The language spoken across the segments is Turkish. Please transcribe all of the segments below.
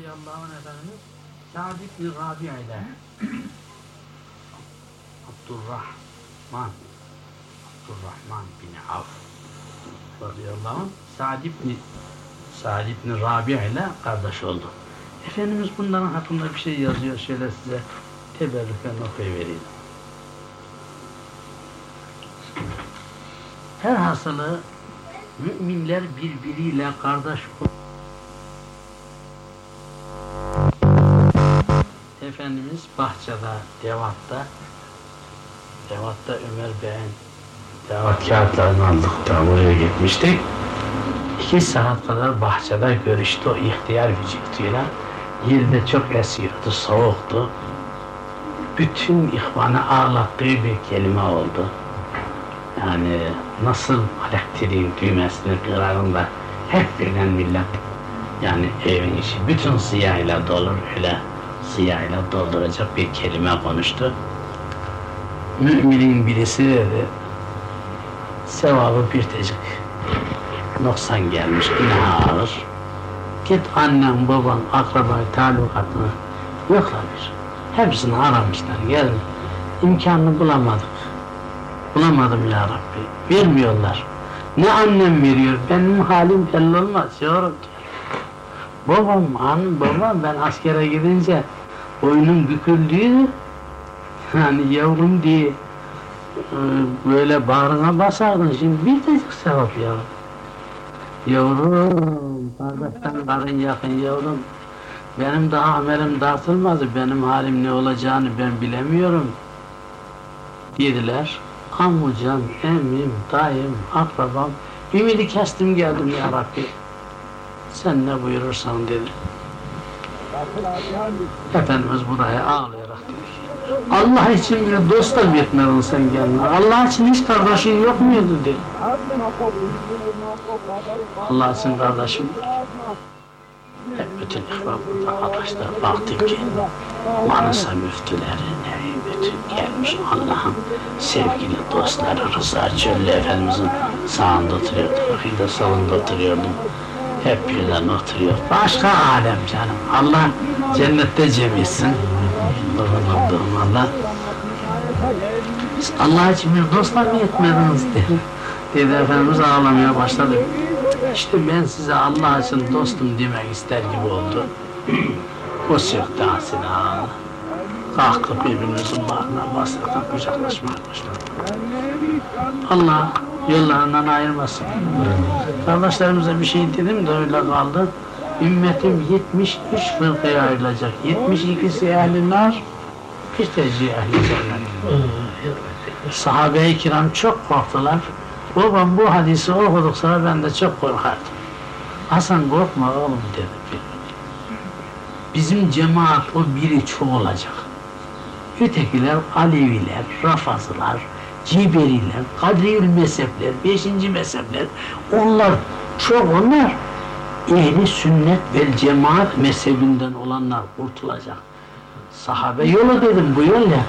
radıyallahu anh efendimiz Sa'd ibn Rabia ile Abdurrahman Abdurrahman bin Avf radıyallahu anh Sa'd ibn Sa'd ibn Rabia ile kardeş oldu. Efendimiz bunların hakkında bir şey yazıyor. Şöyle size teberrüken okuyuvereyim. Her hasılı müminler birbiriyle kardeş Efendimiz bahçede, Devat'ta Devat'ta Ömer Bey'in Devat kağıtlarını aldık da oraya gitmiştik. İki saat kadar bahçede görüştü o ihtiyar vücuduyla. Yerde çok esiyordu, soğuktu. Bütün ihvanı ağlattığı bir kelime oldu. Yani nasıl elektriğin düğmesini kırarında hep birden millet yani evin içi bütün siyahıyla dolur öyle siyahıyla dolduracak bir kelime konuştu. Müminin birisi dedi sevabı bir tecik. Noksan gelmiş günah ağır git annen baban akrabayı talukatını yokla bir. Hepsini aramışlar gelin imkanını bulamadık. Bulamadım ya Rabbi. Vermiyorlar. Ne annem veriyor? Benim halim belli olmaz yavrum. Babam annem babam ben askere gidince boynum büküldü yani yavrum diye e, böyle bağrına basardın şimdi bir tecik sevap yavrum Yavrum, kardeşten karın yakın yavrum. Benim daha amelim dağıtılmadı, benim halim ne olacağını ben bilemiyorum. Dediler, amcam, emmim, dayım, akrabam, ümidi kestim geldim ya Rabbi. Sen ne buyurursan dedi. Efendimiz buraya ağlayarak ki, Allah için bir dost da etmedin sen kendine. Allah için hiç kardeşin yok muydu dedi. Allah için kardeşim hep bütün ihvan burada arkadaşlar baktık ki Manisa müftüleri ne bütün gelmiş Allah'ın sevgili dostları Rıza Çöllü Efendimizin sağında oturuyordum, Hıyda salında oturuyordum. Hep birden oturuyor. Başka alem canım. Allah cennette cem etsin. Allah. Allah için bir dostlar mı etmediniz dedi. Dedi Efendimiz ağlamaya başladı. İşte ben size Allah için dostum demek ister gibi oldu. o söktü Asina. Kalkıp birbirimizin bağrına bastık, kucaklaşmaya başladık. Allah yollarından ayırmasın. Kardeşlerimize bir şey dedim de öyle kaldı. Ümmetim 73 fırkaya ayrılacak. 72'si ehli nar, bir ehli cennet. Sahabe-i kiram çok korktular. Babam bu hadisi okuduk sonra ben de çok korkardım. Hasan korkma oğlum dedi. Bizim cemaat o biri çoğulacak. Ötekiler Aleviler, Rafazılar, Ciberiler, Kadriyül mezhepler, beşinci mezhepler, onlar çok onlar ehli sünnet ve cemaat mezhebinden olanlar kurtulacak. Sahabe yolu dedim bu yol ya.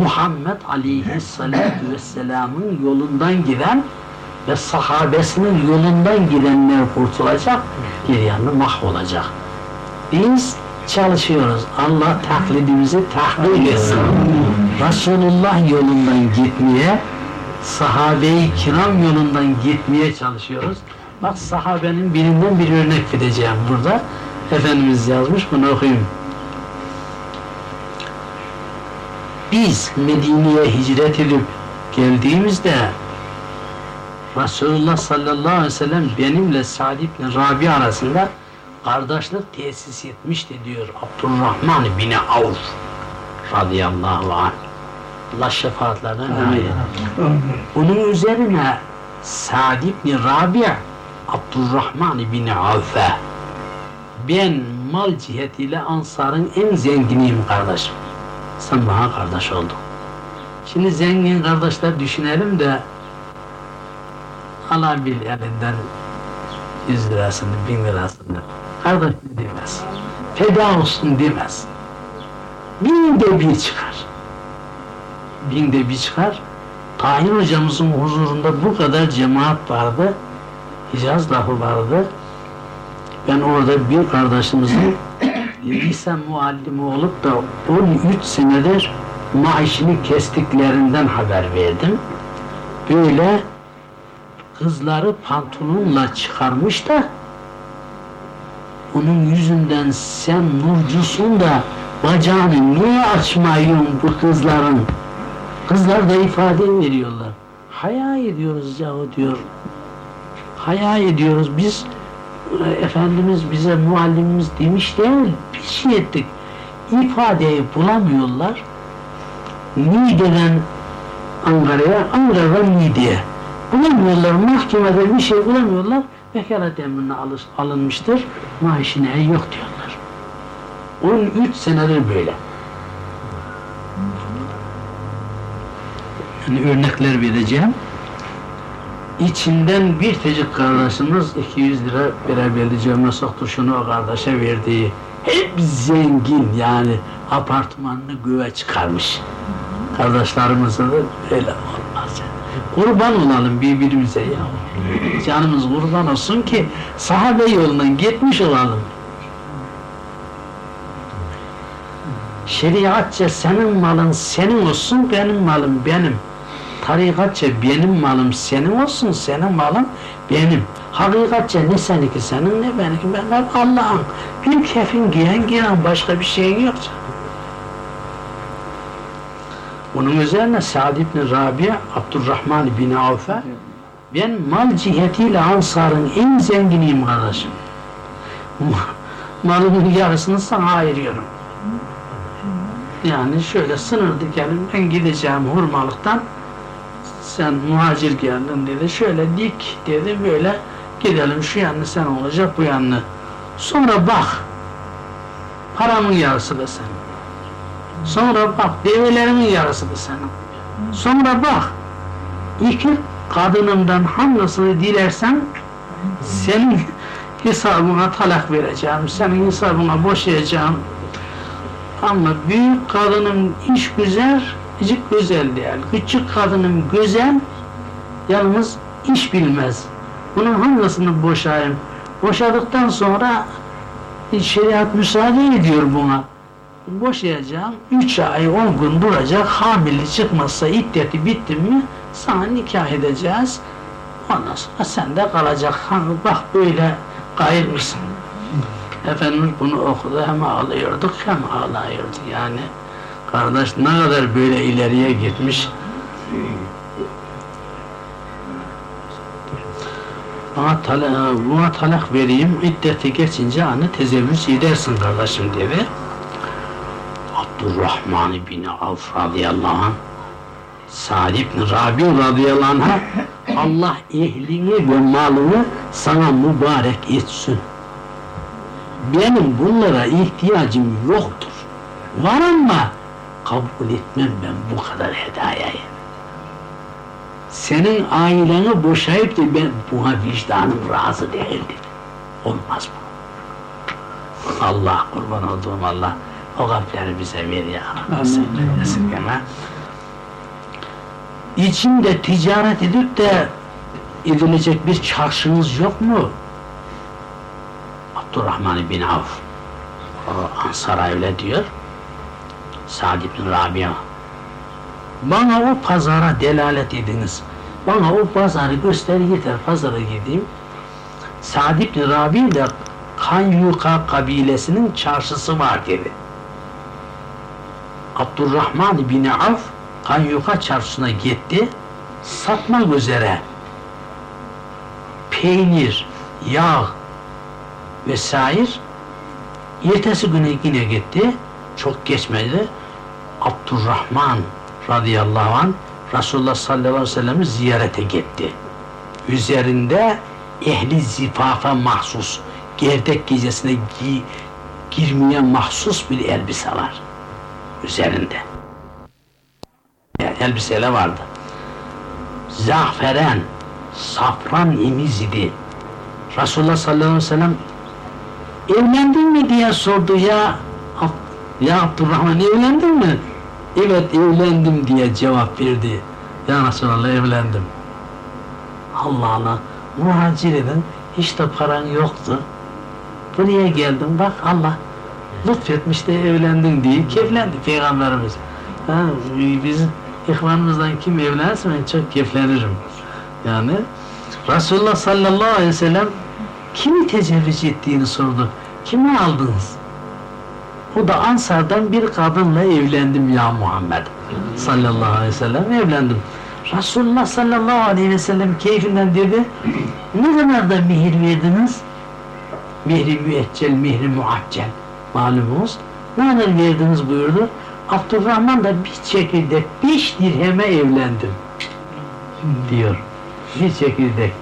Muhammed Aleyhisselatü Vesselam'ın yolundan giden ve sahabesinin yolundan gidenler kurtulacak, geriyanı mahvolacak. Biz çalışıyoruz. Allah taklidimizi tahrik etsin. Resulullah yolundan gitmeye, sahabe-i kiram yolundan gitmeye çalışıyoruz. Bak sahabenin birinden bir örnek vereceğim burada. Efendimiz yazmış, bunu okuyayım. Biz Medine'ye hicret edip geldiğimizde Resulullah sallallahu aleyhi ve sellem benimle Sa'd ibn Rabi arasında kardeşlik tesis etmişti diyor Abdurrahman bin Avf radıyallahu anh. Allah şefaatlerine nail Bunun üzerine Sa'd ibn Rabi Abdurrahman bin Avf'e ben mal cihetiyle Ansar'ın en zenginiyim kardeşim. Sen bana kardeş oldun. Şimdi zengin kardeşler düşünelim de alabil elinden yüz lirasını, bin lirasını kardeş ne demez. Feda olsun demez. Binde bir çıkar. Binde bir çıkar. Tahir hocamızın huzurunda bu kadar cemaat vardı. Hicaz lafı vardı. Ben orada bir kardeşimizin lise muallimi olup da 13 senedir maaşını kestiklerinden haber verdim. Böyle kızları pantolonla çıkarmış da onun yüzünden sen nurcusun da bacağını niye açmayın bu kızların? Kızlar da ifade veriyorlar. Haya ediyoruz yahu diyor. Haya ediyoruz. Biz e, Efendimiz bize muallimimiz demiş değil. Bir şey ettik. İfadeyi bulamıyorlar. Niğde'den Ankara'ya, Ankara'dan Niğde'ye. Bulamıyorlar. Mahkemede bir şey bulamıyorlar. Vekalet emrine alış, alınmıştır. Maaşine yok diyorlar. 13 senedir böyle. Yani örnekler vereceğim. İçinden bir tecik kardeşimiz 200 lira beraberli cebine soktu şunu o kardeşe verdiği. Hep zengin yani apartmanını göğe çıkarmış. Kardeşlerimize de öyle olmaz. Kurban olalım birbirimize ya. Canımız kurban olsun ki sahabe yolundan gitmiş olalım. Şeriatça senin malın senin olsun, benim malım benim. Tarikatça benim malım senin olsun, senin malın benim. Hakikatça ne seninki senin ne benimki ben Allah'ın. Bir kefin giyen giyen başka bir şey yok. Bunun üzerine Sa'd ibn Rabia, Abdurrahman bin Avf'e ben mal cihetiyle Ansar'ın en zenginiyim kardeşim. Malımın yarısını sana ayırıyorum. Yani şöyle sınır dikelim, ben gideceğim hurmalıktan, sen muhacir geldin dedi, şöyle dik dedi, böyle gidelim şu yanını sen olacak, bu yanını. Sonra bak, paramın yarısı da senin. Sonra bak, develerimin yarısı da senin. Sonra bak, iki kadınımdan hangisini dilersen, senin hesabına talak vereceğim, senin hesabına boşayacağım, ama büyük kadının iş güzel, küçük güzel değil. Küçük kadının güzel, yalnız iş bilmez. Bunun hangisini boşayayım? Boşadıktan sonra şeriat müsaade ediyor buna. Boşayacağım, üç ay, on gün duracak, hamile çıkmazsa iddeti bitti mi sana nikah edeceğiz. Ondan sonra sen de kalacak. Hani bak böyle kayırmışsın. Efendimiz bunu okudu hem ağlıyorduk hem ağlıyordu yani. Kardeş ne kadar böyle ileriye gitmiş. Bana, tala, buna talak vereyim, iddeti geçince anne tezevvüz edersin kardeşim dedi. Abdurrahman bin Avf radıyallahu anh Sa'd ibn Rabi radıyallahu anh'a Allah ehlini ve malını sana mübarek etsin benim bunlara ihtiyacım yoktur. Var ama kabul etmem ben bu kadar hedayayı. Senin aileni boşayıp da ben buna vicdanım razı değildi. Olmaz bu. Allah kurban olduğum Allah o kalpleri bize ver ya. Nasıl esirgeme. İçinde ticaret edip de edilecek bir çarşınız yok mu? Abdurrahman bin Avf o Ansar'a öyle diyor Sa'd ibn Rabia bana o pazara delalet ediniz bana o pazarı göster yeter pazara gideyim Sa'd ibn Rabia de Kanyuka kabilesinin çarşısı var dedi Abdurrahman bin Avf Kanyuka çarşısına gitti satmak üzere peynir, yağ, vesaire ertesi günü yine gitti. Çok geçmedi. Abdurrahman radıyallahu an Resulullah sallallahu aleyhi ve sellem'i ziyarete gitti. Üzerinde ehli zifafa mahsus gerdek gecesine gi girmeye mahsus bir elbise var üzerinde elbiseler vardı zaferen safran imiz idi Resulullah sallallahu aleyhi ve sellem evlendin mi diye sordu ya ya Abdurrahman evlendin mi? Evet evlendim diye cevap verdi. Ya Resulallah evlendim. Allah Allah muhacir edin hiç de paran yoktu. Buraya geldim bak Allah lütfetmiş de evlendin diye keflendi Peygamberimiz. Ha, biz ihvanımızdan kim evlenirse ben çok keflenirim. Yani Resulullah sallallahu aleyhi ve sellem kimi tecevvüz ettiğini sordu. Kimi aldınız? O da Ansar'dan bir kadınla evlendim ya Muhammed sallallahu aleyhi ve sellem evlendim. Resulullah sallallahu aleyhi ve sellem keyfinden dedi ne kadar da mihir verdiniz? Mihri müeccel, mihri muaccel malumunuz. Ne kadar verdiniz buyurdu. Abdurrahman da bir çekirdek beş dirheme evlendim diyor. Bir çekirdek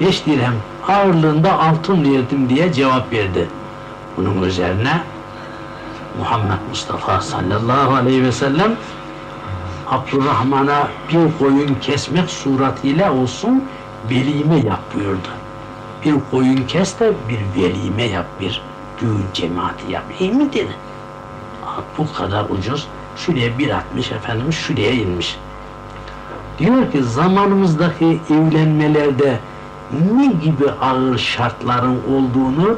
beş dirhem ağırlığında altın verdim diye cevap verdi. Bunun üzerine Muhammed Mustafa sallallahu aleyhi ve sellem Abdurrahman'a bir koyun kesmek suretiyle olsun velime yap buyurdu. Bir koyun kes de bir velime yap, bir düğün cemaati yap. İyi mi dedi? Bu kadar ucuz. Şuraya bir atmış Efendimiz şuraya inmiş. Diyor ki zamanımızdaki evlenmelerde ne gibi ağır şartların olduğunu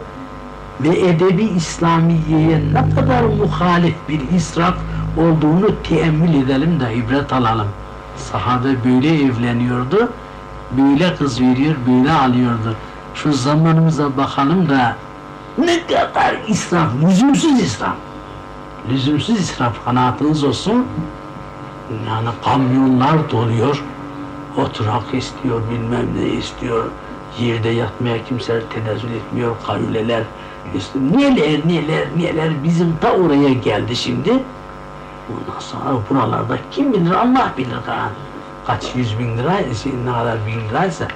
ve edebi İslamiye'ye ne kadar muhalif bir israf olduğunu teemmül edelim de ibret alalım. Sahabe böyle evleniyordu, böyle kız veriyor, böyle alıyordu. Şu zamanımıza bakalım da kadar israf, lüzumsuz israf. Lüzumsuz israf kanaatınız olsun. Yani kamyonlar doluyor, oturak istiyor, bilmem ne istiyor, yerde yatmaya kimse tenezzül etmiyor, kayuleler işte neler neler neler bizim ta oraya geldi şimdi. Ondan sonra buralarda kim bilir Allah bilir ha. Kaç yüz bin lira, ne kadar bin liraysa.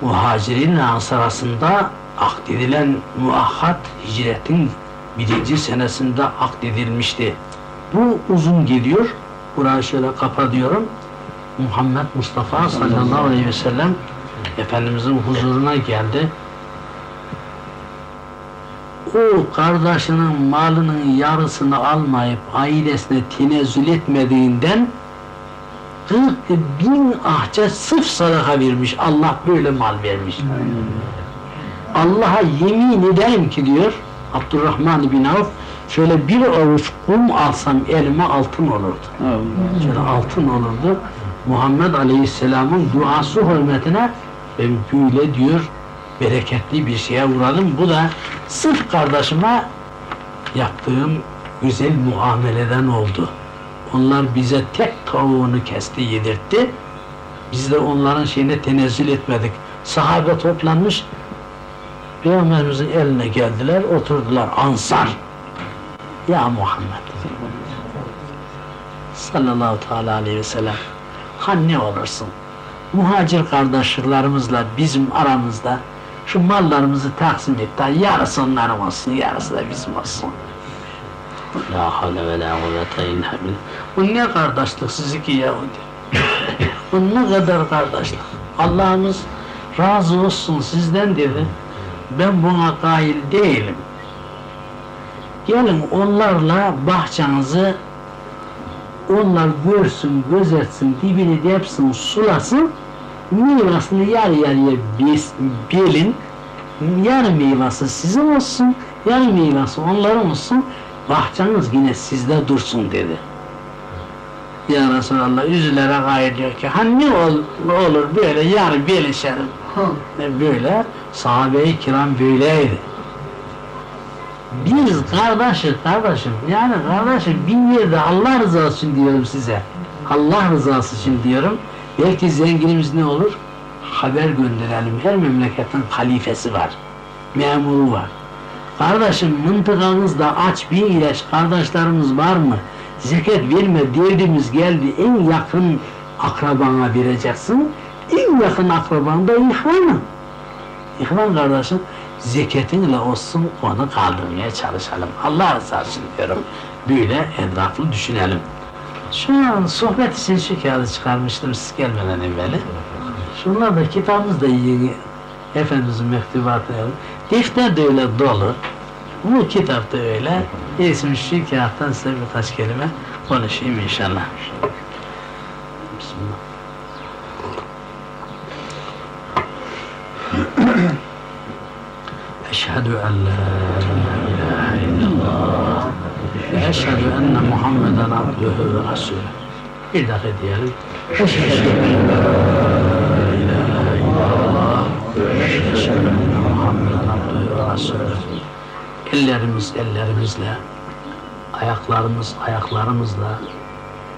Muhacirin arasında akdedilen muahhat hicretin birinci senesinde akdedilmişti. Bu uzun geliyor. Burayı şöyle kapatıyorum. Muhammed Mustafa sallallahu aleyhi ve sellem Efendimizin huzuruna geldi. O kardeşinin malının yarısını almayıp ailesine tenezzül etmediğinden 40 bin ahçe sırf sadaka vermiş. Allah böyle mal vermiş. Allah'a yemin ederim ki diyor Abdurrahman bin Avf şöyle bir avuç kum alsam elime altın olurdu. Allah. Şöyle altın olurdu. Muhammed Aleyhisselam'ın duası hürmetine ben böyle diyor bereketli bir şeye uğradım. Bu da sırf kardeşime yaptığım güzel muameleden oldu. Onlar bize tek tavuğunu kesti, yedirtti. Biz de onların şeyine tenezzül etmedik. Sahabe toplanmış, Peygamberimizin eline geldiler, oturdular. Ansar. Ya Muhammed. Sallallahu teala aleyhi ve sellem. Ha ne olursun? Muhacir kardeşlerimizle bizim aramızda şu mallarımızı taksim et yarısı onların olsun, yarısı da bizim olsun. La havle ve la kuvvete illa. Bu ne kardeşlik sizinki Yahudi? Bu ne kadar kardeşlik? Allah'ımız razı olsun sizden dedi. Ben buna kail değilim. Gelin onlarla bahçenizi onlar görsün, gözetsin, dibini depsin, sulasın, meyvasını yarı yarıya belin, yarı meyvası sizin olsun, yarı meyvası onların olsun, bahçeniz yine sizde dursun dedi. Ya Resulallah üzülere gayrı diyor ki, ha ne ol, olur böyle yarı belişerim. böyle, sahabe-i kiram böyleydi. Biz kardeşiz kardeşim, yani kardeşim bir yerde Allah rızası için diyorum size. Allah rızası için diyorum. Belki zenginimiz ne olur? Haber gönderelim. Her memleketin halifesi var. Memuru var. Kardeşim mıntıkanızda aç bir ilaç kardeşlerimiz var mı? Zekat verme derdimiz geldi. En yakın akrabana vereceksin. En yakın akraban da ihvanın. İhvan kardeşim zeketinle olsun onu kaldırmaya çalışalım. Allah rızası için diyorum. Böyle etraflı düşünelim. Şu an sohbet için şu kağıdı çıkarmıştım siz gelmeden evveli. Şunlar da kitabımız da yeni. Efendimizin mektubatı. Defter de öyle dolu. Bu kitap da öyle. İsim şu kağıttan size birkaç kelime konuşayım inşallah. Bismillah. أشهد أن لا إله Eşhedü enne Muhammeden abdühü ve rasulü. Bir dakika diyelim. Eşhedü en la ilahe illallah ve eşhedü enne Muhammeden abdühü ve rasulü. Ellerimiz ellerimizle, ayaklarımız ayaklarımızla,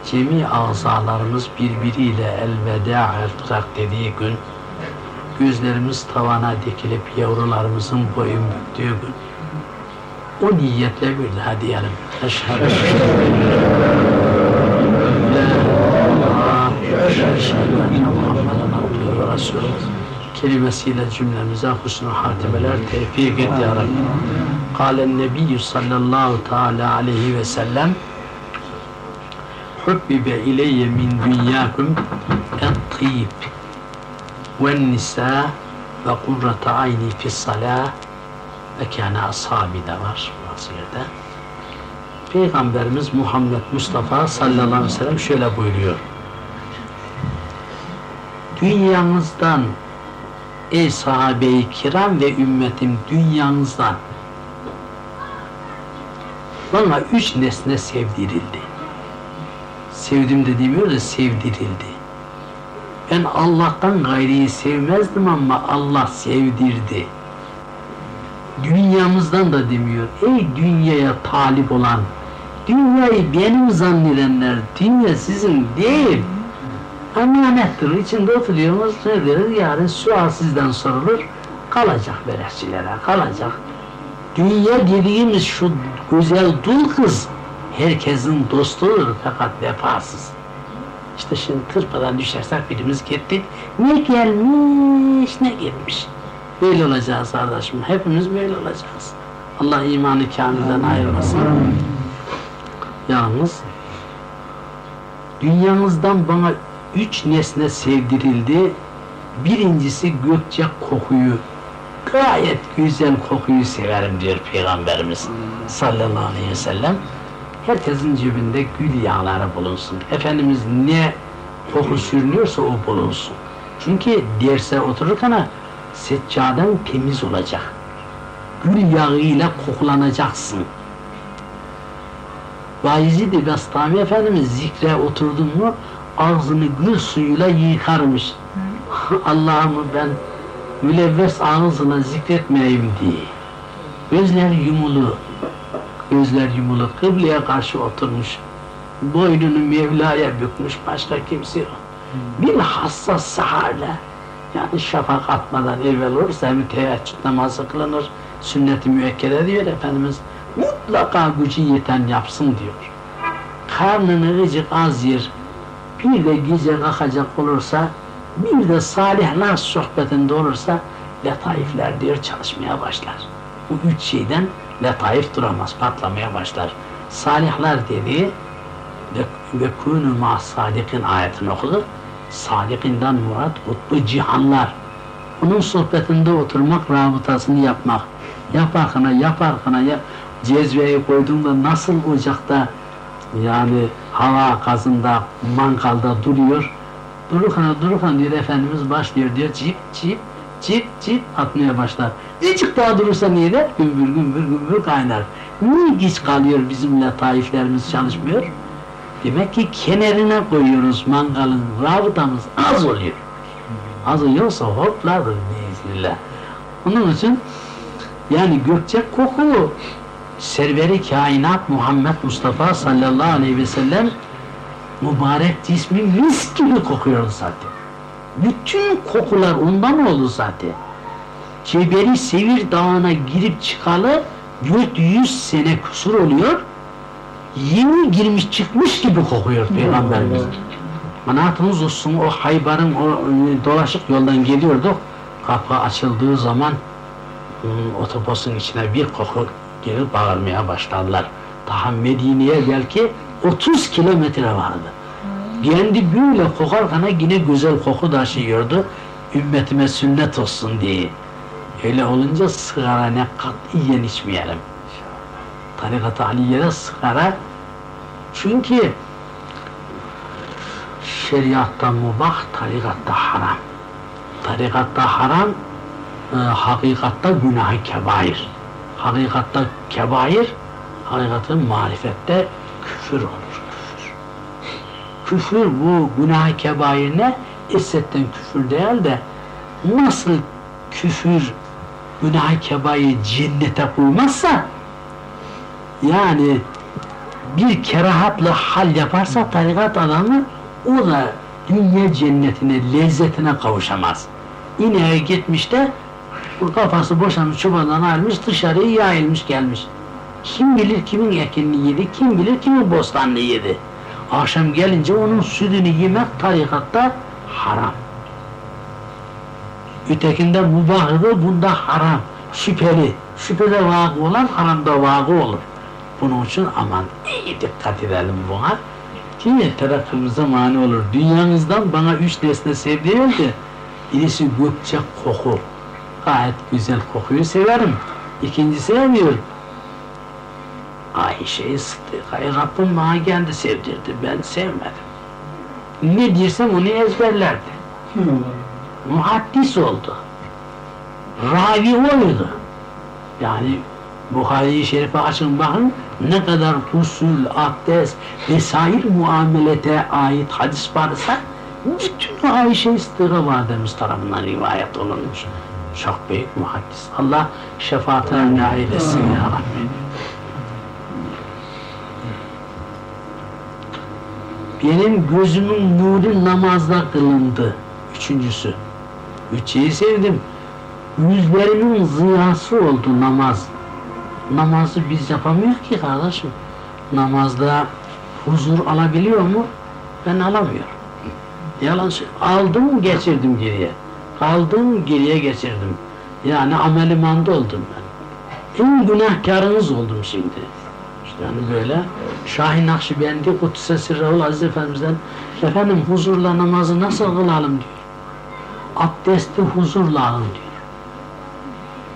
cemi azalarımız birbiriyle elveda yapacak dediği gün, gözlerimiz tavana dikilip yavrularımızın boyun büktüğü gün, o niyetle bir daha diyelim. Eşhedü. Kelimesiyle cümlemize husnü hatimeler tevfik et ya Rabbi. Kâlen nebiyyü sallallahu teala aleyhi ve sellem Hubbibe ileyye min dünyâkum et-tîb ve kurrata ayni fis salâ ve kâne ashabi de var bazı yerde. Peygamberimiz Muhammed Mustafa sallallahu aleyhi ve sellem şöyle buyuruyor. Dünyanızdan ey sahabe-i kiram ve ümmetim dünyanızdan bana üç nesne sevdirildi. Sevdim de demiyor da sevdirildi. Ben Allah'tan gayriyi sevmezdim ama Allah sevdirdi. Dünyamızdan da demiyor. Ey dünyaya talip olan, dünyayı benim zannedenler, dünya sizin değil. Emanettir. İçinde oturuyoruz. Ne deriz? Yarın sual sizden sorulur. Kalacak beleşçilere, kalacak. Dünya dediğimiz şu güzel dul kız herkesin dostudur fakat vefasız. İşte şimdi tırpadan düşersek birimiz gitti. Ne gelmiş ne gitmiş. Böyle olacağız kardeşim. Hepimiz böyle olacağız. Allah imanı kamilden ayırmasın. Yalnız dünyamızdan bana üç nesne sevdirildi. Birincisi gökçe kokuyu, gayet güzel kokuyu severim diyor Peygamberimiz sallallahu aleyhi ve sellem. Herkesin cebinde gül yağları bulunsun. Efendimiz ne koku sürünüyorsa o bulunsun. Çünkü derse otururken seccaden temiz olacak. Gül yağıyla kokulanacaksın. Bayezid-i Bestami Efendimiz zikre oturdun mu ağzını gül suyuyla yıkarmış. Allah'ımı ben mülevves ağzına zikretmeyeyim diye. Gözler yumulu, gözler yumulu, kıbleye karşı oturmuş. Boynunu Mevla'ya bükmüş, başka kimse yok. Bir hassas saharla, yani şafak atmadan evvel olursa hem teheccüd namazı kılınır, sünnet-i müekkede diyor Efendimiz, mutlaka gücü yeten yapsın diyor. Karnını gıcık az yer, bir de gece kalkacak olursa, bir de salihler sohbetinde olursa, letaifler diyor çalışmaya başlar. Bu üç şeyden letaif duramaz, patlamaya başlar. Salihler dediği ve, kûnü ma sadikin ayetini okudu. Sadikinden murat kutbu cihanlar. Onun sohbetinde oturmak, rabıtasını yapmak. Yaparkana, yaparkana, ya, cezveyi koyduğunda nasıl ocakta yani hava gazında, mangalda duruyor. Dururken dururken diyor Efendimiz başlıyor diyor cip cip cip cip atmaya başlar. Azıcık daha durursa niye der? Gümbür gümbür gümbür kaynar. Niye geç kalıyor bizimle taiflerimiz çalışmıyor? Demek ki kenarına koyuyoruz mangalın, rabıtamız az oluyor. Az oluyorsa hopladır biiznillah. Onun için yani gökçek koku serveri kainat Muhammed Mustafa sallallahu aleyhi ve sellem mübarek cismi mis gibi kokuyor zaten. Bütün kokular ondan oldu zaten. Cebeli Sevir Dağı'na girip çıkalı 400 sene kusur oluyor. Yeni girmiş çıkmış gibi kokuyor Peygamberimiz. Manatımız olsun o Haybar'ın o e, dolaşık yoldan geliyorduk. Kapı açıldığı zaman otobüsün içine bir koku gelip bağırmaya başladılar. Daha Medine'ye belki 30 kilometre vardı. Kendi böyle kokarken yine güzel koku taşıyordu. Ümmetime sünnet olsun diye. Öyle olunca sigara ne katiyen içmeyelim. Tarikat-ı Aliye'de sigara çünkü şeriatta mubah, tarikatta haram. Tarikatta haram, e, hakikatta günah-ı kebair. Hakikatta kebair, Hakikaten marifette küfür olur. Küfür. Bu günah kebairine issetten küfür değil de nasıl küfür günah kebayı cennete koymazsa yani bir kerahatlı hal yaparsa tarikat adamı o da dünya cennetine, lezzetine kavuşamaz. İneğe gitmiş de kafası boşanmış, çubuğundan ayrılmış, dışarıya yayılmış gelmiş. Kim bilir kimin ekinini yedi, kim bilir kimin bostanını yedi. Akşam gelince onun sütünü yemek tarikatta haram. Ötekinde mubahıdır, bunda haram. Şüpheli. Şüphede vakı olan haramda vakı olur. Bunun için aman iyi dikkat edelim buna. Ki terakkimize mani olur. Dünyanızdan bana üç nesne sevdirildi. Birisi gökçe koku. Gayet güzel kokuyu severim. İkincisi ne diyor? Ayşe'yi Sıddıka'yı Rabbim bana kendi sevdirdi. Ben sevmedim. Ne dirsem onu ezberlerdi. Muhaddis oldu. Ravi oydu. Yani Buhari-i Şerif'e açın bakın ne kadar husul, abdest vesaire muamelete ait hadis varsa bütün Ayşe Sıddık'a Validemiz tarafından rivayet olunmuş. Çok büyük muhaddis. Allah şefaatine nail etsin ya Rabbi. Benim gözümün nuru namazda kılındı. Üçüncüsü. Üçüyü sevdim. Yüzlerimin ziyası oldu namaz. Namazı biz yapamıyor ki kardeşim. Namazda huzur alabiliyor mu? Ben alamıyorum. Yalan şey. Aldım geçirdim geriye. Aldım geriye geçirdim. Yani amelimanda oldum ben. En günahkarınız oldum şimdi. Yani böyle Şahin Nakşibendi Kudüs'e Sirrahul Aziz Efendimiz'den efendim huzurla namazı nasıl kılalım diyor. Abdesti huzurla alın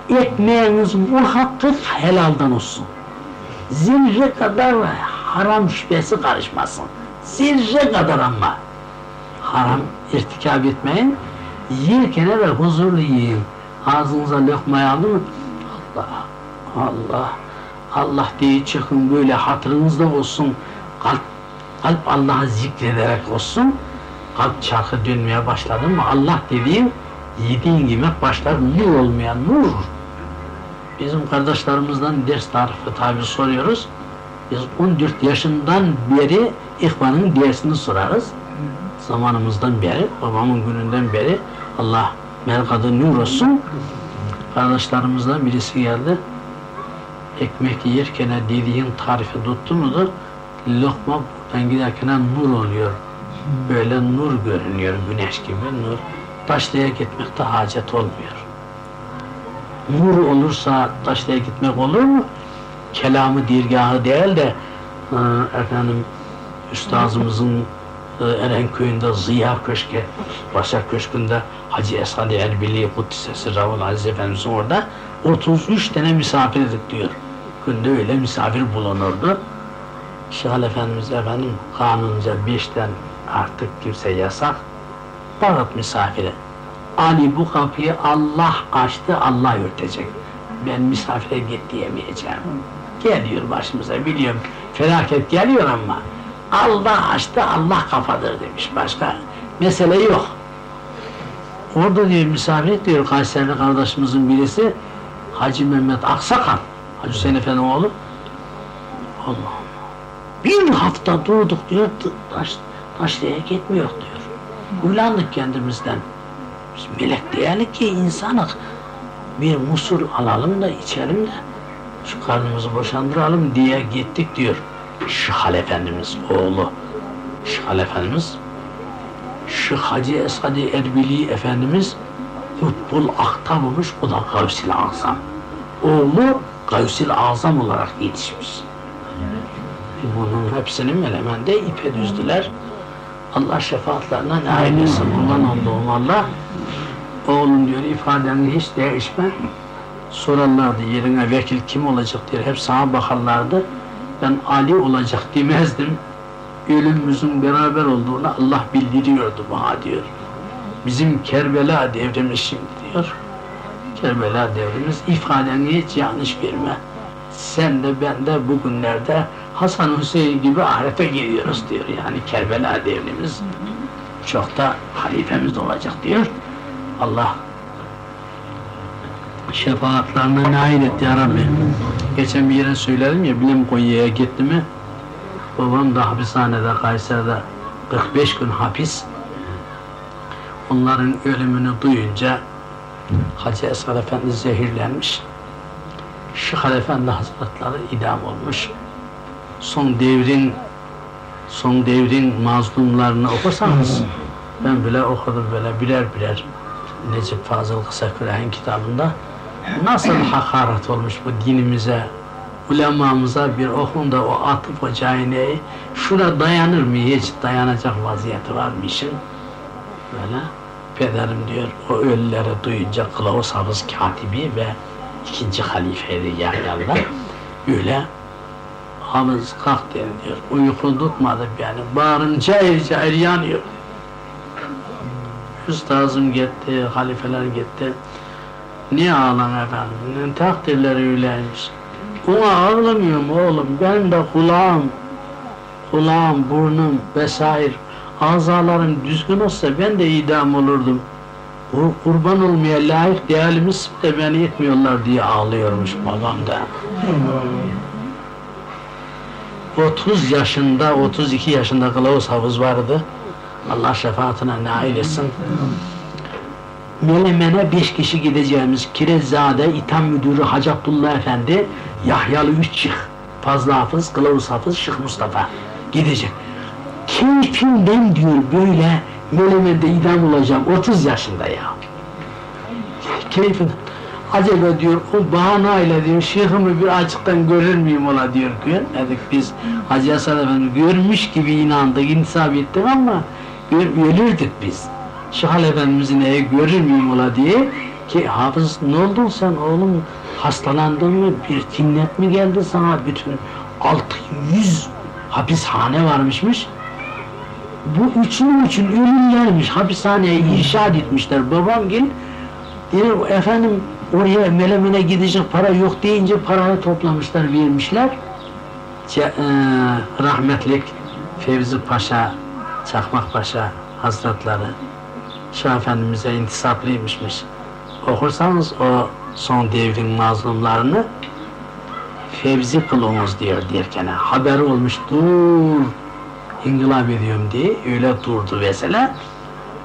diyor. Ekmeğiniz muhakkak helaldan olsun. Zirre kadar haram şüphesi karışmasın. Zirre kadar ama. Haram irtikab etmeyin. Yerken de huzurlu yiyin. Ağzınıza lokmayı alın? Allah, Allah, Allah diye çıkın böyle hatırınızda olsun. Kalp, kalp Allah'ı zikrederek olsun. Kalp çarkı dönmeye başladı mı Allah dediğin yediğin yemek başlar nur olmayan nur. Bizim kardeşlerimizden ders tarifi tabi soruyoruz. Biz 14 yaşından beri ihvanın dersini sorarız. Zamanımızdan beri, babamın gününden beri Allah merkadı nur olsun. Kardeşlerimizden birisi geldi. Ekmek yerken dediğin tarifi tuttu mudur? Lokma buradan giderken nur oluyor. Böyle nur görünüyor, güneş gibi nur. Taşlıya gitmekte hacet olmuyor. Nur olursa taşlıya gitmek olur mu? Kelamı dirgahı değil de e, efendim üstazımızın e, Erenköy'ünde Ziya Köşkü, Başak Köşkü'nde Hacı Esad Erbili Kuddisesi Ravul Aziz Efendimiz'in orada 33 tane misafir edik diyor. Günde öyle misafir bulunurdu. Şahal Efendimiz efendim kanunca beşten artık kimse yasak. Dağıt misafire. Ali bu kapıyı Allah açtı, Allah örtecek. Ben misafire git diyemeyeceğim. Geliyor başımıza biliyorum. Felaket geliyor ama Allah açtı, Allah kafadır demiş. Başka mesele yok. Orada diyor misafir diyor Kayseri kardeşimizin birisi Hacı Mehmet Aksakal. Hüseyin Efendi oğlu. Allah Allah. Bir hafta durduk diyor, taş, taşlıya gitmiyor diyor. Ulandık kendimizden. Biz melek değerli ki insanık. Bir musur alalım da içelim de şu karnımızı boşandıralım diye gittik diyor. Şıhal Efendimiz oğlu. Şıhal Efendimiz şu Hacı Esadi Erbili Efendimiz Hübbul Aktab olmuş, o da Gavsil Azam. Oğlu Gavsil Azam olarak yetişmiş. Bunun hepsini Melemen'de ipe düzdüler. Allah şefaatlerine nail etsin. Kurban olduğum Allah. Oğlum diyor ifadeni hiç değişme. Sorarlardı yerine vekil kim olacak diye hep sana bakarlardı. Ben Ali olacak demezdim. Ölümümüzün beraber olduğunu Allah bildiriyordu bana diyor. Bizim Kerbela devrimiz şimdi diyor. Kerbela devrimiz ifadeni hiç yanlış verme. sen de ben de bugünlerde Hasan Hüseyin gibi ahirete gidiyoruz diyor. Yani Kerbela devrimiz çok da halifemiz olacak diyor. Allah şefaatlerine nail et ya Rabbi. Geçen bir yere söyledim ya, bilim Konya'ya gitti mi, babam da hapishanede, Kayseri'de 45 gün hapis. Onların ölümünü duyunca Hacı Esad Efendi zehirlenmiş. Şıkhal Efendi Hazretleri idam olmuş. Son devrin son devrin mazlumlarını okursanız ben bile okudum böyle birer birer. Necip Fazıl Kısaküre'nin kitabında. Nasıl hakaret olmuş bu dinimize ulemamıza bir okun da o atıp o caineyi şuna dayanır mı? Hiç dayanacak vaziyeti var mı işin? Böyle pederim diyor o ölüleri duyunca kılavuz hafız katibi ve ikinci halifeydi Yahya'da öyle hafız kalk diyor uyku tutmadı yani bağrım cayır cayır yanıyor. Üstazım gitti halifeler gitti. Niye ağlan efendim? Takdirleri öyleymiş. Ona ağlamıyorum oğlum ben de kulağım kulağım burnum vesaire azalarım düzgün olsa ben de idam olurdum. O kurban olmaya layık değerimiz de beni etmiyorlar diye ağlıyormuş babam da. 30 yaşında, 32 yaşında kılavuz havuz vardı. Allah şefaatine nail etsin. Melemen'e beş kişi gideceğimiz Kirezade İtam Müdürü Hacı Abdullah Efendi, Yahyalı üç çık, Fazla Hafız, Kılavuz Hafız, Şık Mustafa gidecek keyfimden diyor böyle Melemen'de idam olacağım 30 yaşında ya. Keyfin. Acaba diyor o bahanayla diyor şeyhimi bir açıktan görür müyüm ola diyor. Görmedik biz Hacı Hasan Efendi görmüş gibi inandık, intisap ettik ama ölürdük biz. Şahal Efendimizin eğer görür müyüm ola diye ki hafız ne oldun sen oğlum hastalandın mı bir cinnet mi geldi sana bütün 600 hapishane varmışmış bu üçünün için ölümlermiş, hapishaneye irşad etmişler. Babam gel, diyor, efendim oraya melemine gidecek para yok deyince parayı toplamışlar, vermişler. Ce, e, rahmetlik Fevzi Paşa, Çakmak Paşa Hazretleri, Şah Efendimiz'e intisaplıymışmış. Okursanız o son devrin mazlumlarını Fevzi kılınız diyor derken haber olmuş dur inkılap ediyorum diye öyle durdu mesela.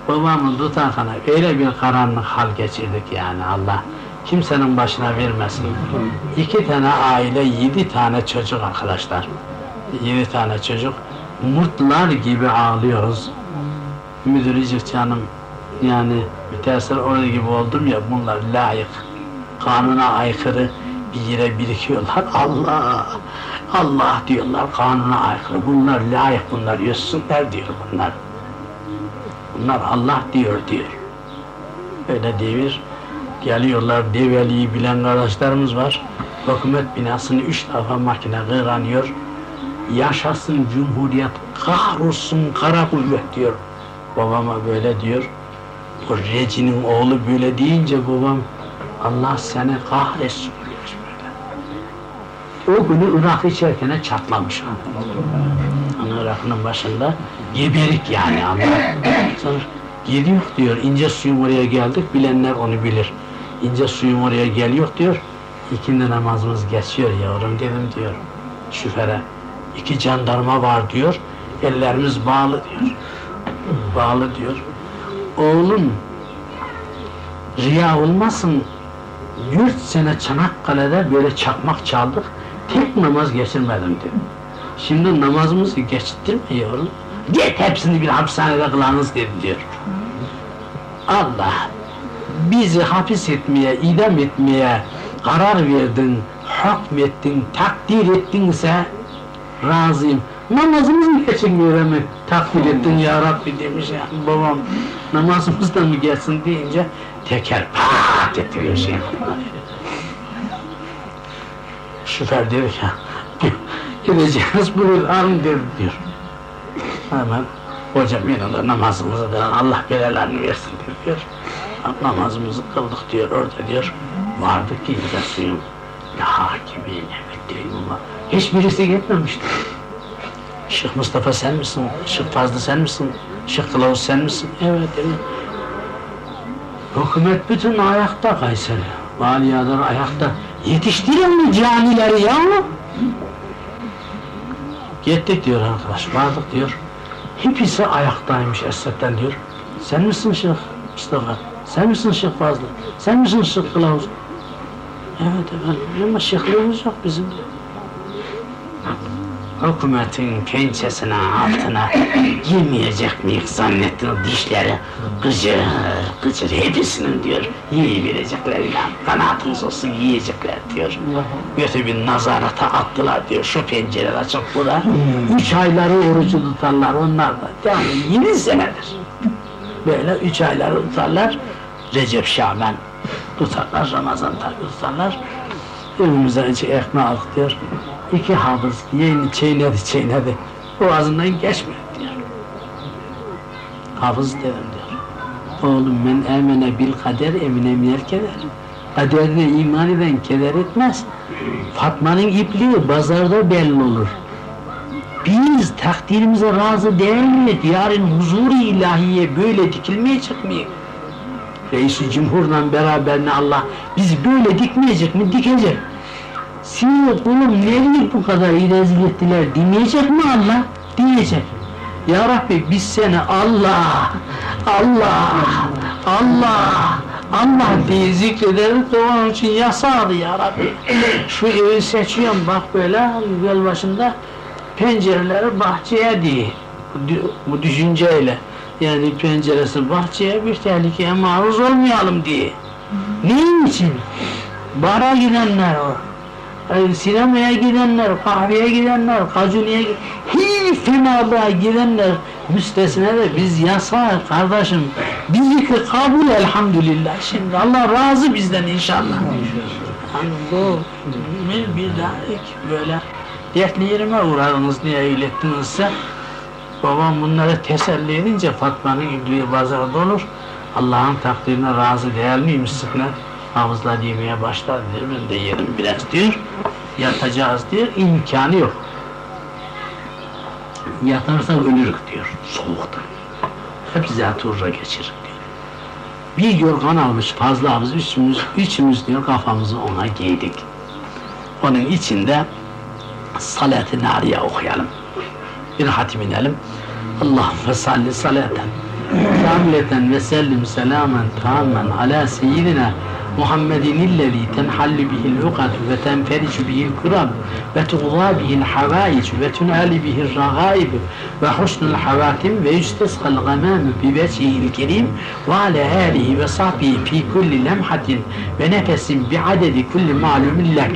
Babamın tutakana öyle bir karanlık hal geçirdik yani Allah kimsenin başına vermesin. İki tane aile, yedi tane çocuk arkadaşlar. Yedi tane çocuk. Mutlar gibi ağlıyoruz. Müdürcük canım yani müteessir orada gibi oldum ya bunlar layık, kanuna aykırı bir yere birikiyorlar. Allah! Allah diyorlar kanuna aykırı. Bunlar layık bunlar yüzsünler diyor bunlar. Bunlar Allah diyor diyor. Öyle devir geliyorlar develiyi bilen kardeşlerimiz var. Hükümet binasını üç defa makine kıranıyor. Yaşasın Cumhuriyet, kahrolsun kara kuvvet diyor. Babama böyle diyor. O Reci'nin oğlu böyle deyince babam Allah seni kahretsin o günü Irak içerken çatlamış. Ana Irak'ın başında geberik yani ama sonra geliyor diyor ince suyum oraya geldik bilenler onu bilir. İnce suyum oraya geliyor diyor. İkindi namazımız geçiyor yavrum dedim diyor şüfere. İki jandarma var diyor. Ellerimiz bağlı diyor. Bağlı diyor. Oğlum riya olmasın dört sene Çanakkale'de böyle çakmak çaldık tek namaz geçirmedim dedi. Şimdi namazımızı geçirtmiyor. Git hepsini bir hapishanede kılanız dedi diyor. Allah bizi hapis etmeye, idam etmeye karar verdin, hükmettin, takdir ettinse razıyım. Namazımızı mı geçirmiyor hemen takdir ettin ya Rabbi demiş ya babam namazımızdan mı geçsin deyince teker pat ettiriyor şey şoför diyor ki gideceğiz buyur alın dedi diyor. Hemen hocam yanında namazımızı kılan Allah belalarını versin diyor. Namazımızı kıldık diyor orada diyor. Vardı ki ince suyum. Ya hakimi yemek ama hiçbirisi gitmemişti. Şeyh Mustafa sen misin? Şeyh Fazlı sen misin? Şeyh Kılavuz sen misin? Evet, evet. Hükümet bütün ayakta Kayseri. Valiyalar ayakta. Yetiştirin mi canileri ya? Gittik diyor arkadaş, vardık diyor. Hepsi ayaktaymış Esset'ten diyor. Sen misin Şeyh Mustafa? Sen misin Şeyh Fazlı? Sen misin Şeyh Kılavuz? Evet efendim ama şeyhlığımız yok bizim. Hükümetin pençesine altına girmeyecek miyiz zannettin dişleri? Gıcır gıcır hepsinin diyor. Yiyebilecekler ilan kanaatımız olsun yiyecekler diyor. Kötü bir nazarata attılar diyor. Şu pencereler açık burada üç ayları orucu tutarlar onlar da yani yedi senedir. Böyle üç ayları tutarlar. Recep Şaban tutarlar Ramazan tabi tutarlar. Önümüze içi aldık diyor iki hafız yeğeni çiğnedi çiğnedi boğazından geçmedi diyor hafız dedim diyor oğlum men emene bil kader emine minel keder kaderine iman eden keder etmez Fatma'nın ipliği pazarda belli olur biz takdirimize razı değil miyiz? Yarın huzur-i ilahiye böyle dikilmeyecek miyiz? Reis-i Cumhur'la beraber ne Allah bizi böyle dikmeyecek mi? Dikecek. Siz oğlum nereye bu kadar rezil ettiler demeyecek mi Allah? Diyecek. Ya Rabbi biz seni Allah, Allah, Allah, Allah diye zikrederiz de onun için yasağı ya Rabbi. Şu evi seçiyorum bak böyle yol başında pencereleri bahçeye diye bu düşünceyle yani penceresi bahçeye bir tehlikeye maruz olmayalım diye. Neyin için? Bara gidenler o. Ay, Sinemaya gidenler, kahveye gidenler, kacuniye hiç fenalığa gidenler müstesine de biz yasa kardeşim. Bizimki kabul elhamdülillah. Şimdi Allah razı bizden inşallah. Yani bu bir, bir daha böyle dertli yerime uğradınız niye ilettinizse babam bunları teselli edince Fatma'nın ibliği pazarda olur Allah'ın takdirine razı değil miyim sıkına havuzlar yemeye başlar diyor ben de yerim biraz diyor. Yatacağız diyor imkanı yok. Yatarsak ölürük diyor soğuktan. Hep zaturra geçirir diyor. Bir yorgan almış fazla havuz üçümüz, üçümüz diyor kafamızı ona giydik. Onun içinde salat-ı nariye okuyalım. Bir hatim inelim. Allahümme salli salaten. Kamileten ve sellim selamen tamamen ala seyyidina Muhammedin illezî tenhallu bihil ukad ve tenfericu bihil kurab ve tuğzâ bihil havâic ve tunâli bihil ragâib ve husnul havatim ve yüstesgal gamâmü bi vecihil kerim ve ala âlihi ve sahbihi fi kulli lemhatin ve nefesin bi adedi kulli ma'lumin lek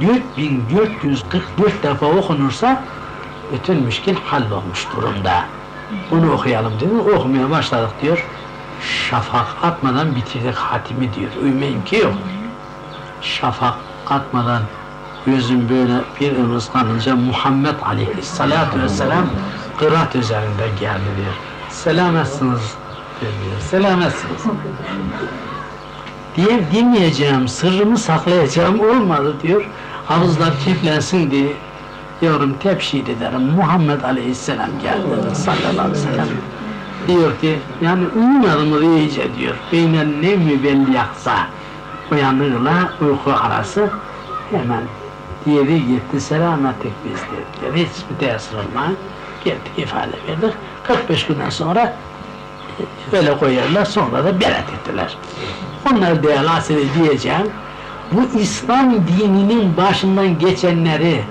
4444 defa okunursa bütün müşkil hallolmuş durumda. Bunu okuyalım dedi. Okumaya başladık diyor. Şafak atmadan bitirdik hatimi diyor. Uymayayım ki yok. Şafak atmadan gözüm böyle bir ımızlanınca Muhammed aleyhissalatu vesselam kıraat üzerinde geldi diyor. Selametsiniz diyor. Selametsiniz diye dinleyeceğim, sırrımı saklayacağım olmadı diyor. Havuzlar çiftlensin diye yorum tepşid ederim. Muhammed Aleyhisselam geldi sallallahu aleyhi ve sellem. Diyor ki, yani uyumadı mı iyice diyor. Beynel nevmi belli yaksa. Uyanırla uyku arası hemen diğeri gitti selametlik bizde diyor. Hiçbir tesir olmayın. Geldik ifade verdik. 45 günden sonra böyle koyarlar sonra da berat ettiler. Onlar değerli diyeceğim. Bu İslam dininin başından geçenleri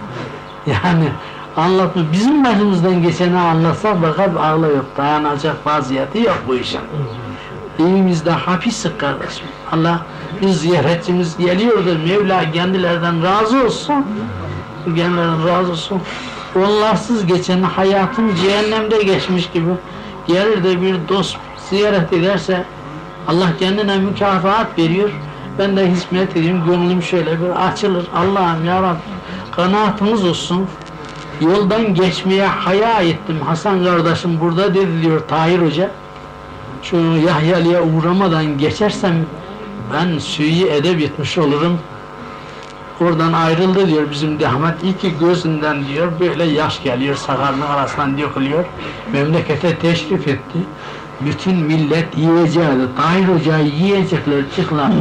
yani anlatma bizim başımızdan geçeni anlatsak fakat ağla yok dayanacak vaziyeti yok bu işin. Evimizde hapis kardeşim. Allah biz ziyaretçimiz geliyordur. Mevla kendilerden razı olsun. Kendilerden razı olsun. Onlarsız geçen hayatım cehennemde geçmiş gibi gelir de bir dost ziyaret ederse Allah kendine mükafat veriyor. Ben de hizmet edeyim, gönlüm şöyle bir açılır. Allah'ım ya Rabbi, kanaatımız olsun. Yoldan geçmeye haya ettim. Hasan kardeşim burada dedi diyor Tahir Hoca. Şu Yahyalı'ya uğramadan geçersem ben suyu edeb etmiş olurum. oradan ayrıldı diyor bizim Ahmet iki gözünden diyor böyle yaş geliyor sakalının arasından dökülüyor memlekete teşrif etti bütün millet yiyeceğiz Tahir Hoca'yı yiyecekler çıklar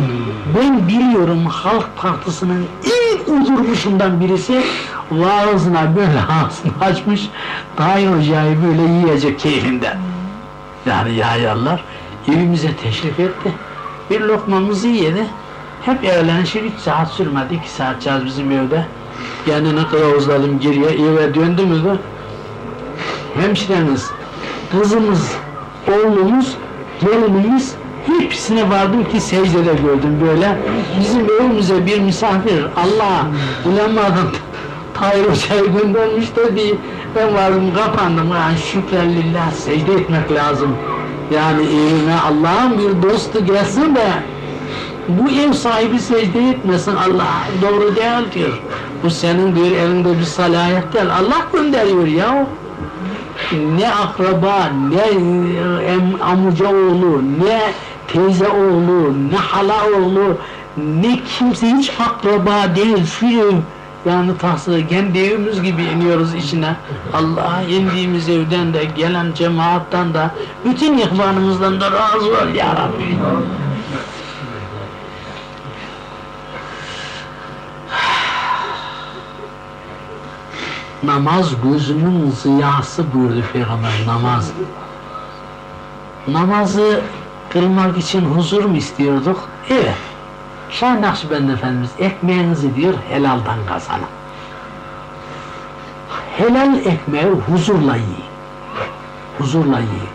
ben biliyorum Halk Partisi'nin en uzurmuşundan birisi vaazına böyle ağzını açmış Tahir Hoca'yı böyle yiyecek keyfinden yani yayarlar evimize teşrif etti bir lokmamızı yedi hep evlenişi üç saat sürmedi, iki saat çaz bizim evde. Kendini kılavuzladım geriye, eve döndü mü de hemşiremiz, kızımız, oğlumuz, gelinimiz hepsine vardım ki secdede gördüm böyle. Bizim evimize bir misafir, Allah bulamadım. Tahir Hoca'yı göndermiş de bir ben vardım kapandım yani şükrelillah secde etmek lazım. Yani evime Allah'ın bir dostu gelsin de bu ev sahibi secde etmesin Allah doğru değil diyor. Bu senin diyor elinde bir salahiyet değil. Allah gönderiyor ya. Ne akraba, ne em, amca oğlu, ne teyze oğlu, ne hala oğlu, ne kimse hiç akraba değil. Şu yani tahsil kendi evimiz gibi iniyoruz içine. Allah'a indiğimiz evden de gelen cemaattan da bütün ihvanımızdan da razı ol ya Rabbi. namaz gözünün ziyası buyurdu Peygamber namaz. Namazı kılmak için huzur mu istiyorduk? Evet. Şah Nakşibend Efendimiz ekmeğinizi diyor helaldan kazanın. Helal ekmeği huzurla yiyin. Huzurla yiyin.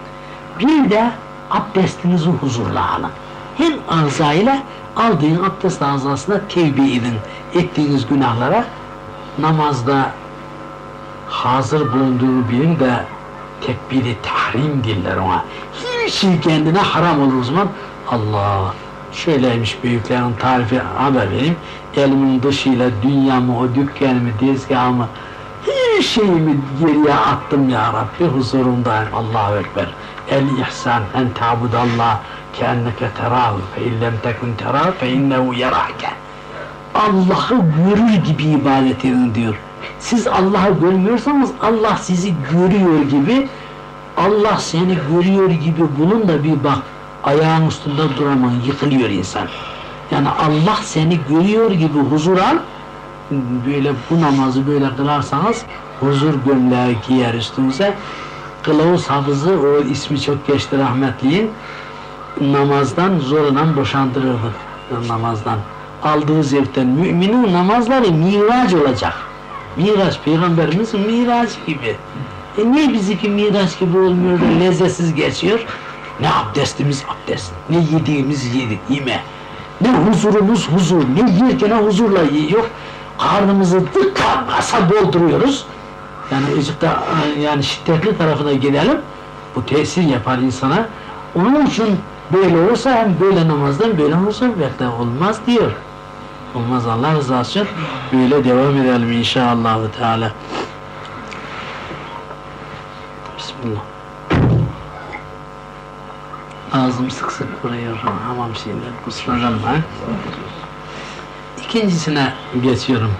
Bir de abdestinizi huzurla alın. Hem ağzıyla aldığın abdest ağzasına tevbe edin. Ettiğiniz günahlara namazda hazır bulunduğunu bilin de tekbiri tahrim diller ona. Hiçbir şey kendine haram olur o zaman. Allah şöyleymiş büyüklerin tarifi haber vereyim. Elimin dışıyla dünyamı, o dükkanımı, tezgahımı, her şeyimi geriye attım ya Rabbi huzurundayım. Allahu Ekber. El ihsan en ta'budallah keenneke terahu fe illem tekun terahu fe innehu yarake. Allah'ı görür gibi ibadet edin diyor. Siz Allah'ı görmüyorsanız Allah sizi görüyor gibi Allah seni görüyor gibi bulun da bir bak ayağın üstünde duramam yıkılıyor insan. Yani Allah seni görüyor gibi huzur al böyle bu namazı böyle kılarsanız huzur gömleği giyer üstünüze kılavuz hafızı o ismi çok geçti rahmetliyin namazdan zorla boşandırırdık namazdan aldığı zevkten müminin namazları miraç olacak Miraç, peygamberimizin miraç gibi. E niye bizimki miraç gibi olmuyor lezzetsiz geçiyor? Ne abdestimiz abdest, ne yediğimiz yedik, yeme. Ne huzurumuz huzur, ne yerken huzurla yiyor. Karnımızı tıka basa dolduruyoruz. Yani azıcık da yani şiddetli tarafına gidelim. Bu tesir yapar insana. Onun için böyle olursa hem böyle namazdan böyle huzur bekle olmaz diyor. Olmaz Allah rızası için böyle devam edelim inşallah Teala. Bismillah. Ağzım sık sık vuruyor hamam kusura kalmayın. İkincisine geçiyorum.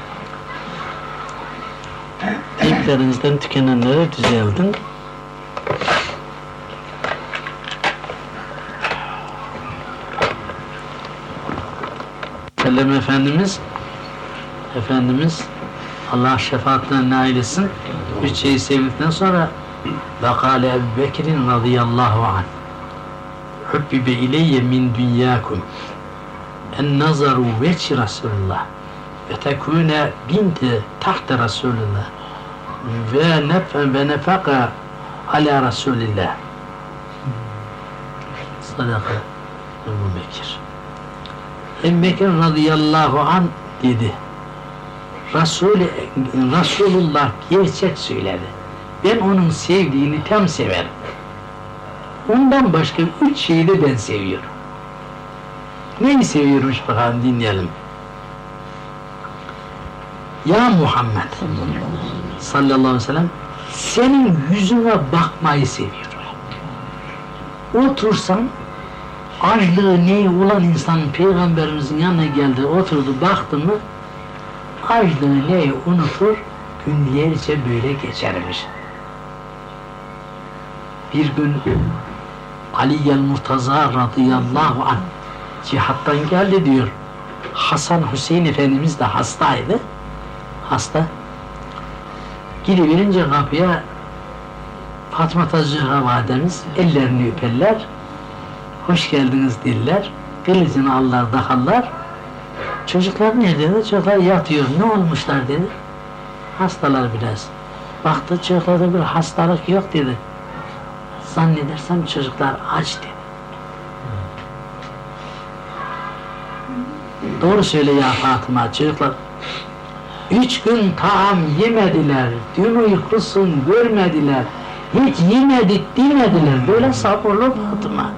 İlklerinizden tükenenleri düzeldin. Sellem Efendimiz Efendimiz Allah şefaatine nail etsin. Üç şeyi sevdikten sonra Vakale Ebu Bekir'in radıyallahu anh Hubbibe ileyye min dünyakum en nazaru veçi Resulullah ve tekune binti tahta Resulullah ve nef ve nefaka ala Resulillah sadaka Ebu Bekir Ebu Bekir radıyallahu an dedi. Resul, Resulullah gerçek söyledi. Ben onun sevdiğini tam severim. Ondan başka üç şeyi de ben seviyorum. Neyi seviyormuş bakalım dinleyelim. Ya Muhammed sallallahu aleyhi ve sellem senin yüzüne bakmayı seviyorum. Otursan açlığı neyi olan insan peygamberimizin yanına geldi oturdu baktı mı açlığı neyi unutur, günlerce böyle geçermiş. Bir gün Ali el Murtaza radıyallahu anh cihattan geldi diyor. Hasan Hüseyin Efendimiz de hastaydı. Hasta. Gidiverince kapıya Fatma Zühra validemiz ellerini öperler. Hoş geldiniz derler. Kılıcını alırlar, dakarlar. Çocuklar nerede dedi? Çocuklar yatıyor. Ne olmuşlar dedi. Hastalar biraz. Baktı çocuklarda bir hastalık yok dedi. Zannedersem çocuklar aç dedi. Doğru söyle ya Fatıma çocuklar. Üç gün taam yemediler, dün uykusun görmediler, hiç yemedik demediler. Böyle sabırlı Fatıma.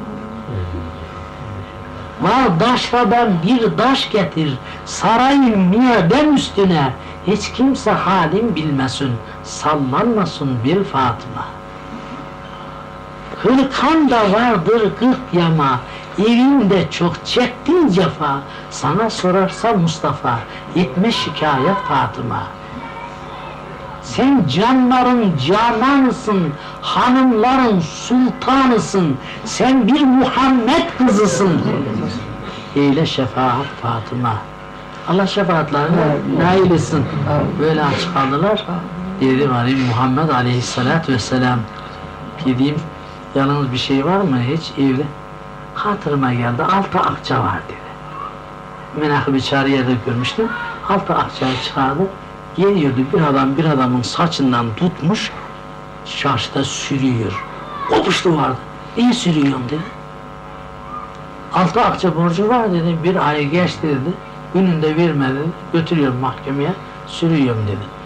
Var daşradan bir daş getir, sarayım miyadem üstüne, hiç kimse halim bilmesin, sallanmasın bil Fatıma. Hırkan da vardır kırk yama, evinde çok çektin cefa, sana sorarsa Mustafa, etme şikayet Fatıma. Sen canların cananısın, hanımların sultanısın, sen bir Muhammed kızısın. Eyle şefaat Fatıma. Allah şefaatlerini nail etsin. Böyle aç kaldılar. Dedi var Muhammed aleyhissalatü vesselam. Gideyim yalnız bir şey var mı hiç evde? Hatırıma geldi altı akça var dedi. Menakıb-ı Çariye'de görmüştüm. Altı akçayı çıkardı. Geliyordu bir adam bir adamın saçından tutmuş çarşıda sürüyor. Kopuştu vardı. Niye sürüyorsun dedi. Altı akça borcu var dedi. Bir ay geçti dedi. Gününde vermedi. Götürüyorum mahkemeye. Sürüyorum dedi.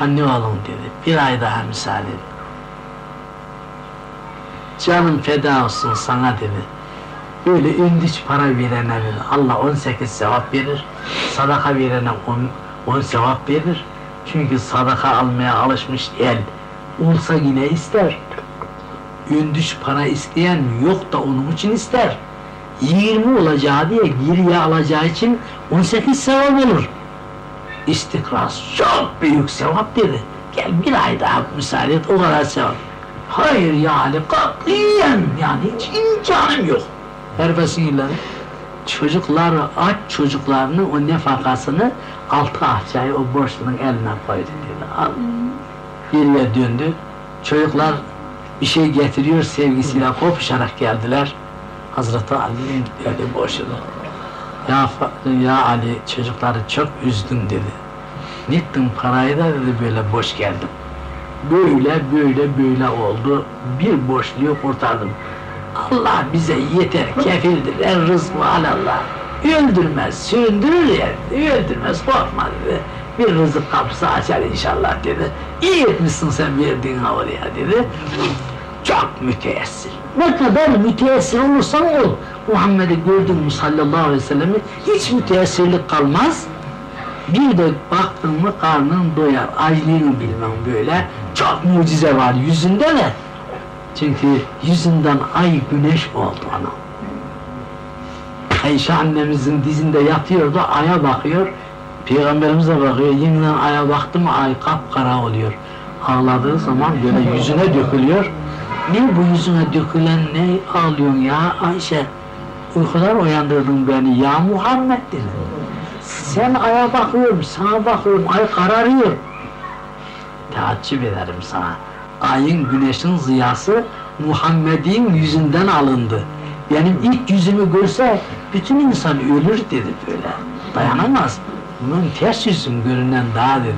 Anne oğlum dedi. Bir ay daha müsaade dedi. Canım feda olsun sana dedi. Böyle ündüç para verene. Allah 18 sevap verir. Sadaka verene 10, 10 sevap verir. Çünkü sadaka almaya alışmış el. Olsa yine ister. Ündüç para isteyen yok da onun için ister. 20 olacağı diye geriye alacağı için 18 sevap olur. İstikraz çok büyük sevap dedi. Gel bir ay daha müsaade et o kadar sevap. Hayır yani katiyen yani hiç imkanım yok. Herfesiyle çocuklar aç çocuklarını o nefakasını altı ahçayı o borçlunun eline koydu dedi. Geriye döndü. Çocuklar bir şey getiriyor sevgisiyle kopuşarak geldiler. Hazreti Ali'nin dedi boşuna. Ya, ya Ali çocukları çok üzdün dedi. Nittin parayı da dedi böyle boş geldim. Böyle böyle böyle oldu. Bir boşluğu kurtardım. Allah bize yeter, kefildir, en rızkı alallah. Öldürmez, süründürür ya, öldürmez, korkma dedi. Bir rızık kapısı açar inşallah dedi. İyi etmişsin sen verdiğin oraya dedi. Çok müteessir. Ne kadar müteessir olursan ol. Muhammed'i gördün mü sallallahu aleyhi ve sellem'i hiç müteessirlik kalmaz. Bir de baktın mı karnın doyar, açlığını bilmem böyle. Çok mucize var yüzünde de. Çünkü yüzünden ay güneş oldu ana. Ayşe annemizin dizinde yatıyordu, aya bakıyor. Peygamberimize bakıyor, yeniden aya baktı mı ay kapkara oluyor. Ağladığı zaman böyle yüzüne dökülüyor. Ne bu yüzüne dökülen ne ağlıyorsun ya Ayşe? Uykudan uyandırdın beni ya Muhammed dedi. Sen aya bakıyorum, sana bakıyorum, ay kararıyor. Teaccüp ederim sana. Ayın, güneşin ziyası Muhammed'in yüzünden alındı. Benim ilk yüzümü görse bütün insan ölür dedi böyle. Dayanamaz. Bunun ters yüzüm görünen daha dedi.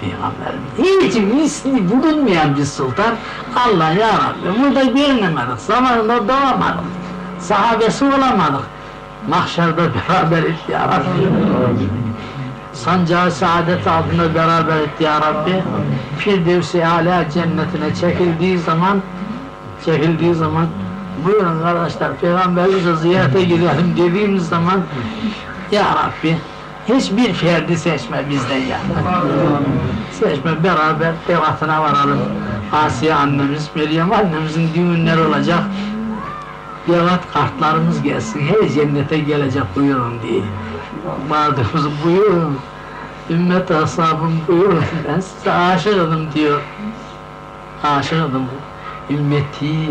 Peygamberim. Hiç misli bulunmayan bir sultan. Allah ya Rabbi burada görünemedik. Zamanında doğamadık. Sahabesi olamadık. Mahşerde beraber et ya Rabbi. Sancağı saadet altında beraber et ya Rabbi. Firdevs-i Ala cennetine çekildiği zaman çekildiği zaman buyurun arkadaşlar peygamberimize ziyarete gidelim dediğimiz zaman ya Rabbi hiçbir ferdi seçme bizden ya. Seçme beraber devatına varalım. Asiye annemiz, Meryem annemizin düğünleri olacak. Devat kartlarımız gelsin, her cennete gelecek buyurun diye. Vardığımız buyurun. Ümmet ashabım buyurun ben size aşığım diyor. Aşığım. Ümmeti,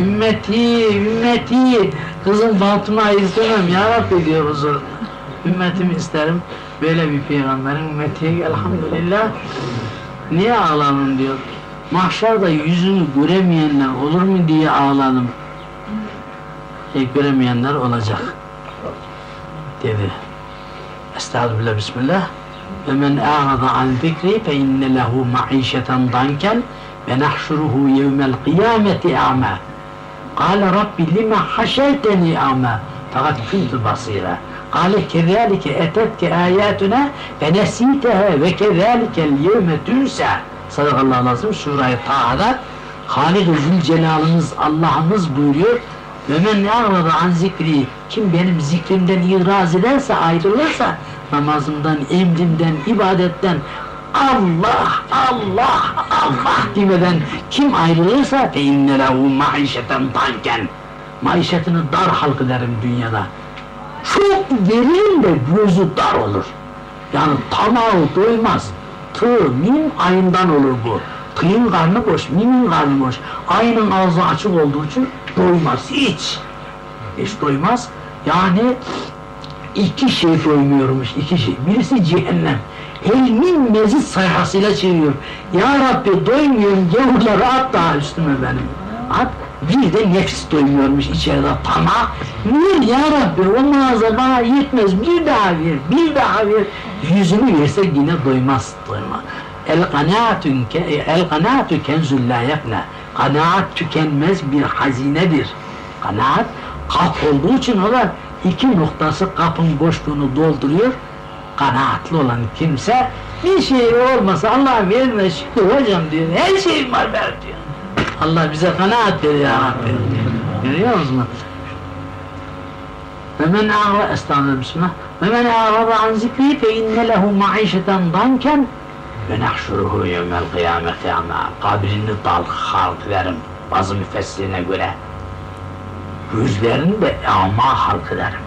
ümmeti, ümmeti. Kızım Fatıma istemem ya Rabbi diyor huzur. Ümmetimi isterim. Böyle bir peygamberin ümmeti elhamdülillah. Niye ağlanın diyor. Mahşerde yüzünü göremeyenler olur mu diye ağladım. E, göremeyenler olacak. Dedi. Estağfirullah bismillah. Ve men a'rada an zikri fe inne lehu ma'işeten danken ve nahşuruhu yevmel kıyameti a'ma. Kale Rabbi lima haşerteni a'ma. Fakat kuntu basira. Kale kezalike etetke ayatuna fe nesiteha ve kezalikel yevme tünse. Sadakallahu lazım. Sure-i Taha'da Halik-i Zülcelal'ımız Allah'ımız buyuruyor. Ve men ya'rada an zikri kim benim zikrimden iraz ederse ayrılırsa namazımdan, emrimden, ibadetten Allah, Allah, Allah demeden kim ayrılırsa inne lehu maişeten danken maişetini dar halk ederim dünyada. Çok veririm de gözü dar olur. Yani tamağı doymaz. Tı, mim ayından olur bu. Tığın karnı boş, mimin karnı boş. Ayının ağzı açık olduğu için doymaz hiç. Hiç doymaz. Yani iki şey doymuyormuş, iki şey. Birisi cehennem. Elmin mezit sayhasıyla çeviriyor. Ya Rabbi doymuyorum, gavurları at daha üstüme benim. At. Bir de nefis doymuyormuş içeride tamah. Ver ya Rabbi o mağaza bana yetmez bir daha ver, bir daha ver. Yüzünü verse yine doymaz, doymaz. El kanaatun ke el kanaatu kenzul la yefna. Kanaat tükenmez bir hazinedir. Kanaat kap olduğu için o da iki noktası kapın boşluğunu dolduruyor. Kanaatli olan kimse bir şey olmasa Allah vermez şimdi hocam diyor. Her şeyim var ben diyor. Allah bize kanaat ver ya Rabbi. Görüyor musunuz? Estağfirullah bismillah. Ve men ağra an zikri fe inne lehu maişeten danken ve nahşuruhu yevmel kıyameti ama kabrini dal halk verim bazı müfessirine göre gözlerini de ama halk ederim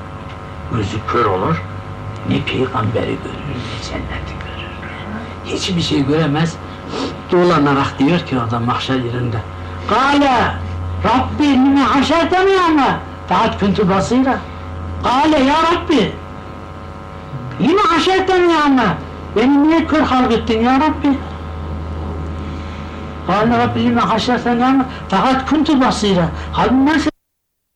gözü kör olur ne peygamberi görür ne cenneti görür. Hiçbir şey göremez dolanarak diyor ki orada mahşer yerinde Kale Rabbi lime haşerteni ama fakat kuntu basira Kale ya Rabbi lime haşerteni ama Beni niye kör halk ettin ya Rabbi? Kâle Rabbi lime haşerten ya Fakat kuntu basira. Halbuki nasıl